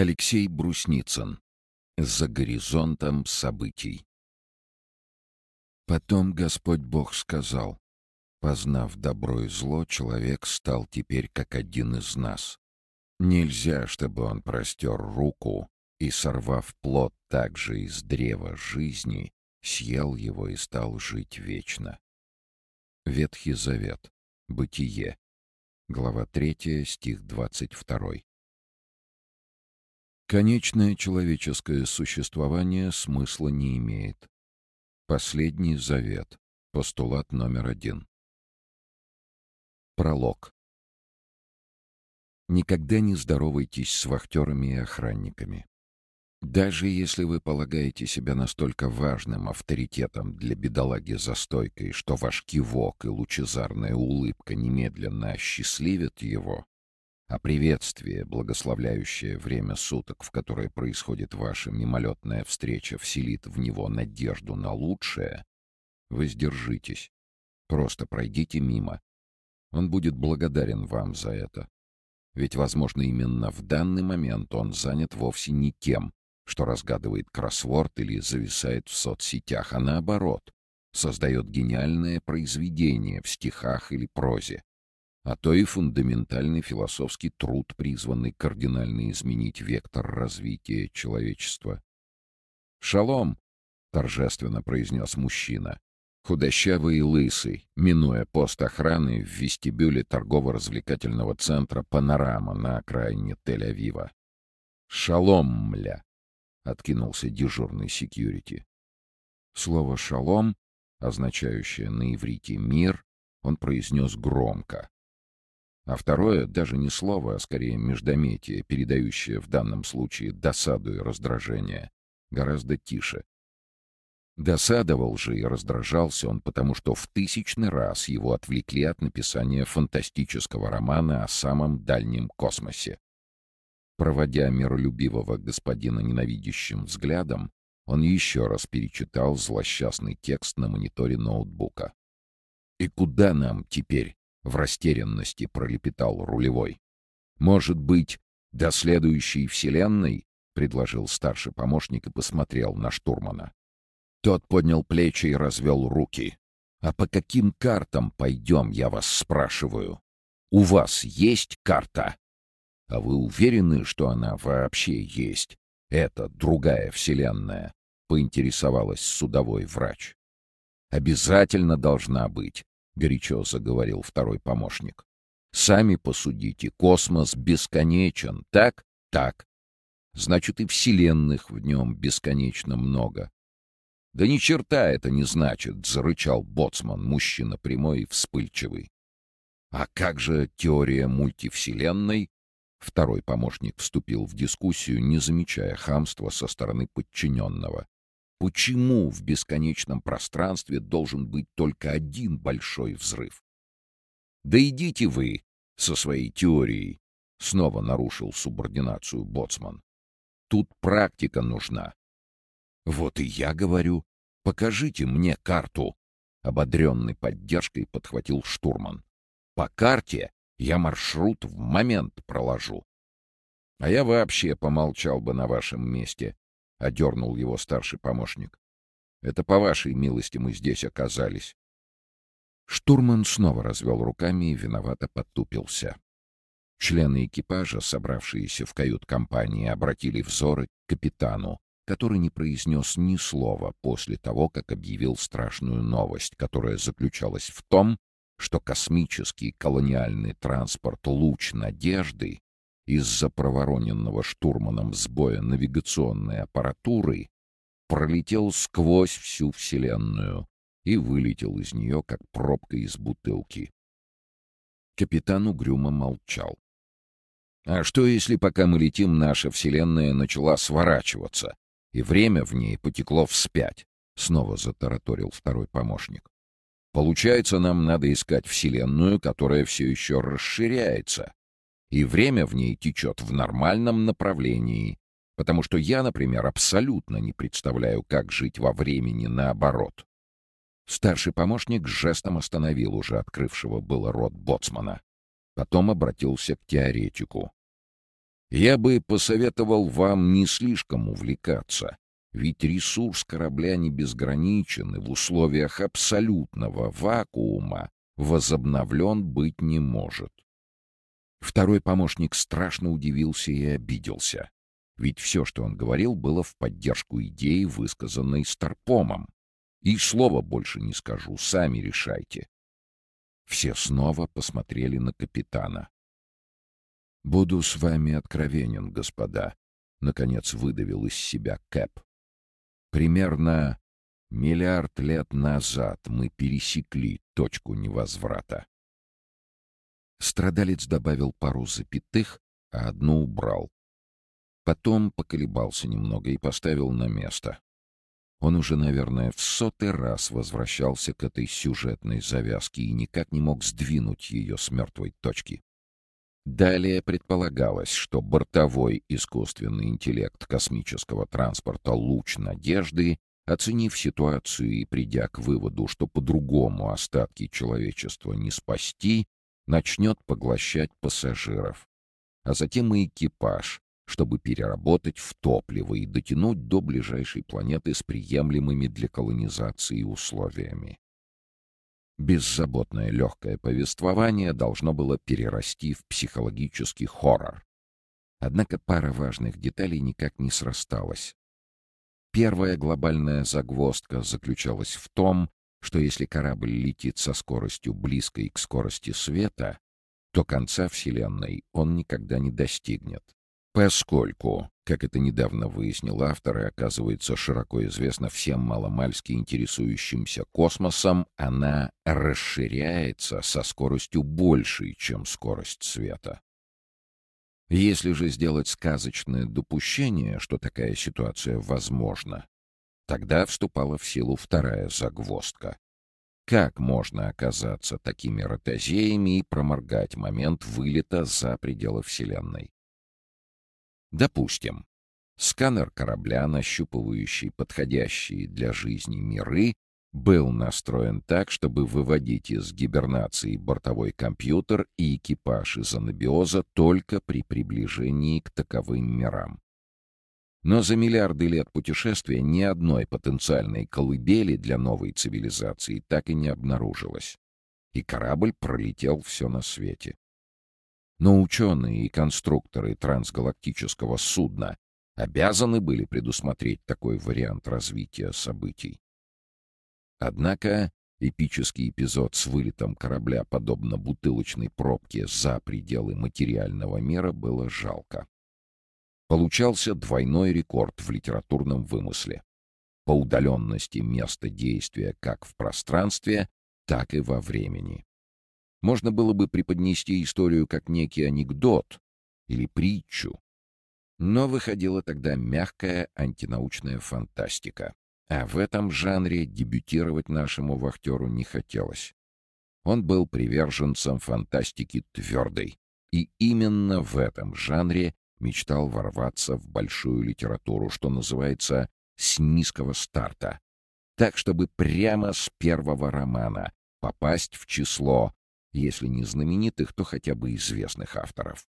Алексей Брусницын. За горизонтом событий. Потом Господь Бог сказал, «Познав добро и зло, человек стал теперь как один из нас. Нельзя, чтобы он простер руку и, сорвав плод также из древа жизни, съел его и стал жить вечно». Ветхий Завет. Бытие. Глава 3, стих 22. Конечное человеческое существование смысла не имеет. Последний завет. Постулат номер один. Пролог. Никогда не здоровайтесь с вахтерами и охранниками. Даже если вы полагаете себя настолько важным авторитетом для бедолаги за стойкой, что ваш кивок и лучезарная улыбка немедленно осчастливят его, а приветствие, благословляющее время суток, в которое происходит ваша мимолетная встреча, вселит в него надежду на лучшее, воздержитесь. Просто пройдите мимо. Он будет благодарен вам за это. Ведь, возможно, именно в данный момент он занят вовсе не тем, что разгадывает кроссворд или зависает в соцсетях, а наоборот, создает гениальное произведение в стихах или прозе а то и фундаментальный философский труд, призванный кардинально изменить вектор развития человечества. «Шалом!» — торжественно произнес мужчина. Худощавый и лысый, минуя пост охраны в вестибюле торгово-развлекательного центра «Панорама» на окраине Тель-Авива. «Шалом, мля!» — откинулся дежурный секьюрити. Слово «шалом», означающее на иврите «мир», он произнес громко, а второе — даже не слово, а скорее междометие, передающее в данном случае досаду и раздражение, гораздо тише. Досадовал же и раздражался он, потому что в тысячный раз его отвлекли от написания фантастического романа о самом дальнем космосе. Проводя миролюбивого господина ненавидящим взглядом, он еще раз перечитал злосчастный текст на мониторе ноутбука. «И куда нам теперь?» В растерянности пролепетал рулевой. «Может быть, до следующей вселенной?» — предложил старший помощник и посмотрел на штурмана. Тот поднял плечи и развел руки. «А по каким картам пойдем, я вас спрашиваю? У вас есть карта?» «А вы уверены, что она вообще есть? Это другая вселенная?» — поинтересовалась судовой врач. «Обязательно должна быть горячо заговорил второй помощник. Сами посудите, космос бесконечен, так? Так. Значит, и вселенных в нем бесконечно много. Да ни черта это не значит, зарычал боцман, мужчина прямой и вспыльчивый. А как же теория мультивселенной? Второй помощник вступил в дискуссию, не замечая хамства со стороны подчиненного. Почему в бесконечном пространстве должен быть только один большой взрыв? «Да идите вы со своей теорией!» — снова нарушил субординацию Боцман. «Тут практика нужна». «Вот и я говорю. Покажите мне карту!» Ободренный поддержкой подхватил штурман. «По карте я маршрут в момент проложу». «А я вообще помолчал бы на вашем месте», — одернул его старший помощник. «Это по вашей милости мы здесь оказались». Штурман снова развел руками и виновато подтупился. Члены экипажа, собравшиеся в кают-компании, обратили взоры к капитану, который не произнес ни слова после того, как объявил страшную новость, которая заключалась в том, что космический колониальный транспорт «Луч надежды» из-за провороненного штурманом сбоя навигационной аппаратуры пролетел сквозь всю Вселенную и вылетел из нее, как пробка из бутылки. Капитан угрюмо молчал. «А что, если пока мы летим, наша Вселенная начала сворачиваться, и время в ней потекло вспять?» — снова затараторил второй помощник. «Получается, нам надо искать Вселенную, которая все еще расширяется, и время в ней течет в нормальном направлении, потому что я, например, абсолютно не представляю, как жить во времени наоборот. Старший помощник жестом остановил уже открывшего было рот боцмана. Потом обратился к теоретику. Я бы посоветовал вам не слишком увлекаться, ведь ресурс корабля не безграничен и в условиях абсолютного вакуума возобновлен быть не может. Второй помощник страшно удивился и обиделся. Ведь все, что он говорил, было в поддержку идеи, высказанной Старпомом. И слова больше не скажу, сами решайте. Все снова посмотрели на капитана. «Буду с вами откровенен, господа», — наконец выдавил из себя Кэп. «Примерно миллиард лет назад мы пересекли точку невозврата». Страдалец добавил пару запятых, а одну убрал. Потом поколебался немного и поставил на место. Он уже, наверное, в сотый раз возвращался к этой сюжетной завязке и никак не мог сдвинуть ее с мертвой точки. Далее предполагалось, что бортовой искусственный интеллект космического транспорта «Луч надежды», оценив ситуацию и придя к выводу, что по-другому остатки человечества не спасти, начнет поглощать пассажиров, а затем и экипаж, чтобы переработать в топливо и дотянуть до ближайшей планеты с приемлемыми для колонизации условиями. Беззаботное легкое повествование должно было перерасти в психологический хоррор. Однако пара важных деталей никак не срасталась. Первая глобальная загвоздка заключалась в том, что если корабль летит со скоростью близкой к скорости света, то конца Вселенной он никогда не достигнет. Поскольку, как это недавно выяснил автор и оказывается широко известно всем маломальски интересующимся космосом, она расширяется со скоростью большей, чем скорость света. Если же сделать сказочное допущение, что такая ситуация возможна, тогда вступала в силу вторая загвоздка. Как можно оказаться такими ротозеями и проморгать момент вылета за пределы Вселенной? Допустим, сканер корабля, нащупывающий подходящие для жизни миры, был настроен так, чтобы выводить из гибернации бортовой компьютер и экипаж из анабиоза только при приближении к таковым мирам. Но за миллиарды лет путешествия ни одной потенциальной колыбели для новой цивилизации так и не обнаружилось. И корабль пролетел все на свете. Но ученые и конструкторы трансгалактического судна обязаны были предусмотреть такой вариант развития событий. Однако эпический эпизод с вылетом корабля, подобно бутылочной пробке за пределы материального мира, было жалко. Получался двойной рекорд в литературном вымысле. По удаленности места действия как в пространстве, так и во времени. Можно было бы преподнести историю как некий анекдот или притчу. Но выходила тогда мягкая антинаучная фантастика. А в этом жанре дебютировать нашему вахтеру не хотелось. Он был приверженцем фантастики твердой. И именно в этом жанре мечтал ворваться в большую литературу, что называется, с низкого старта. Так, чтобы прямо с первого романа попасть в число если не знаменитых, то хотя бы известных авторов.